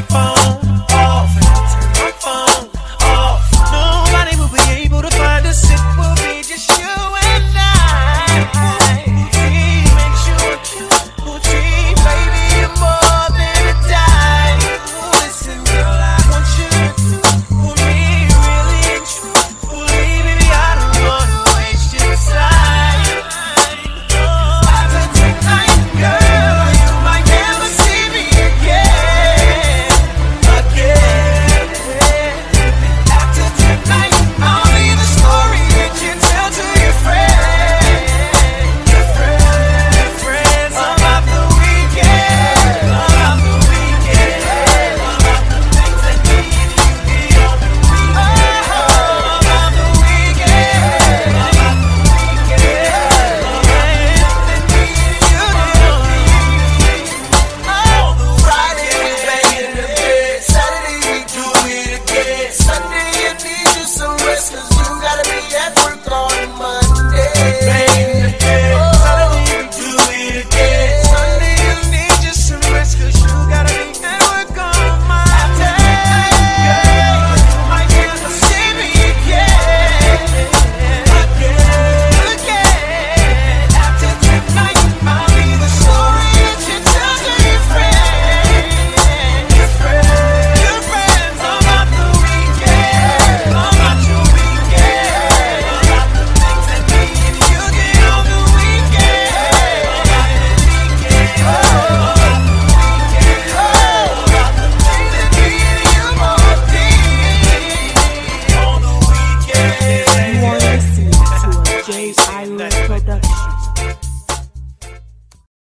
keep on Hey.